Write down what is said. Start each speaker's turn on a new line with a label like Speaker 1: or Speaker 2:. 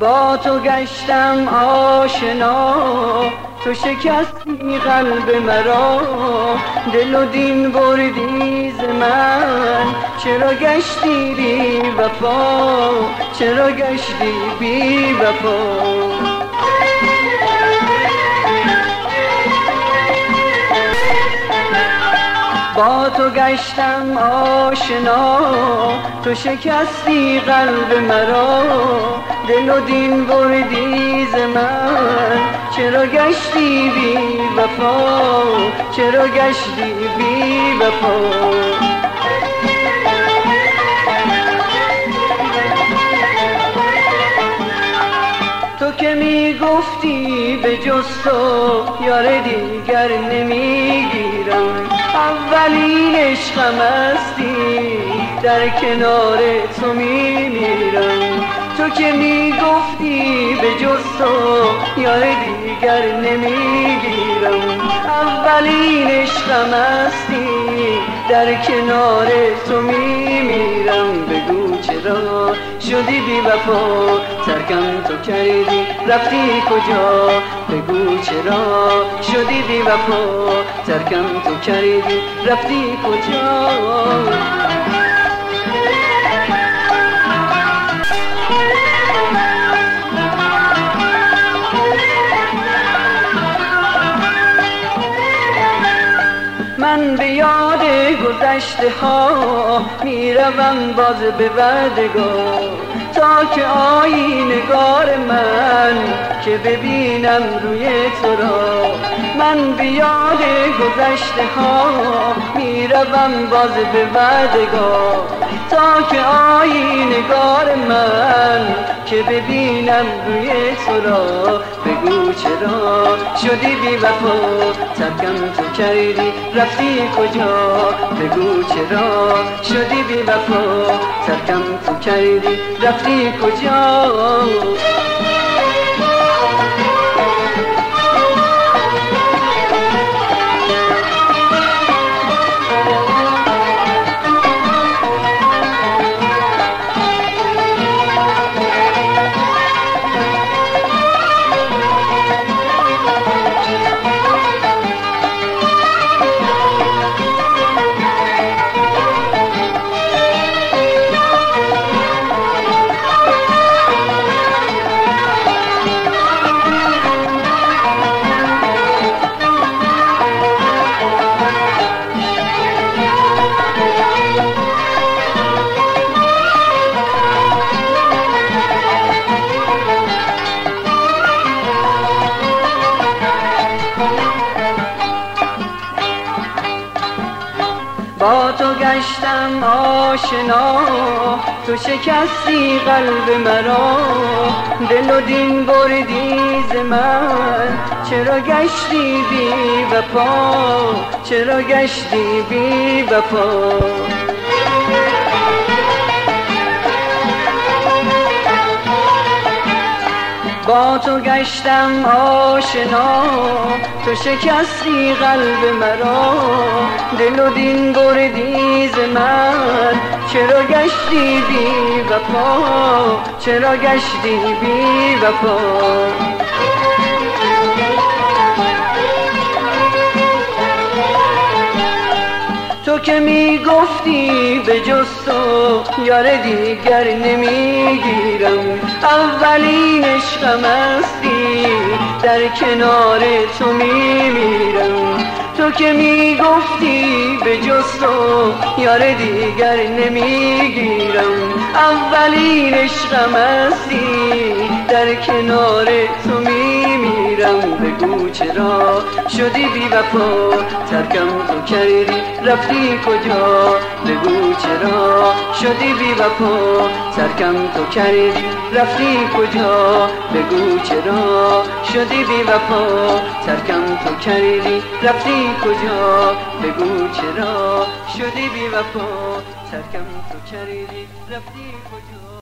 Speaker 1: با تو گشتم آشنا تو شکستی قلب مرا دل و دین بردی ز من. چرا گشتی بی وفا؟ چرا گشتی بی وفا؟ با تو گشتم آشنا تو شکستی قلب مرا دل و دین بردی ز چرا گشتی بی وفا؟ چرا گشتی بی وفا؟ تو که می گفتی به جز تو یار دیگر نمی‌گیرم. اولین عشقم هستی در کنار تو میمیرم. تو که می‌گفتی به جز تو یار دیگر نمی‌گیرم. اولین عشقم هستی در کنار تو میمیرم. بگو چرا شدی بی وفا؟ ترکم تو کردی رفتی کجا؟ بگو چرا شدی بی وفا؟ ترکم تو کردی رفتی کجا؟ من به یاد گذشته ها می‌روم باز به وردگاه تا که نگار من که ببینم روی تو را. من به یاد گذشته ها می‌روم باز به وردگاه تا که نگار من که ببینم روی تو را. بگو چرا شدی بی وفا؟ ترکم تو کردی رفتی کجا؟ بگو چرا شدی بی وفا؟ ترکم تو کردی رفتی کجا؟ تو گشتم آشنا تو شکستی قلب مرا. دل و دین بردی ز من چرا گشتی بی وفا؟ چرا گشتی بی وفا؟ تو گشتم آشنا تو شکستی قلب مرا دل و دین بردی ز من. چرا گشتی بی وفا؟ چرا گشتی بی وفا؟ تو که می‌گفتی به جز تو یار دیگر نمی‌گیرم. اولین عشقم هستی در کنار تو میمیرم. تو که می‌گفتی به جز تو یار دیگر نمی‌گیرم. اولین عشقم هستی در کنار تو میمیرم بگو چرا شدی بی وفا؟ ترکم تو کردی رفتی کجا؟ بگو چرا شدی بی وفا؟ ترکم تو کردی رفتی کجا؟ بگو چرا شدی بی وفا؟ ترکم تو کردی رفتی کجا؟ بگو چرا شدی بی وفا؟ ترکم تو کردی رفتی کجا؟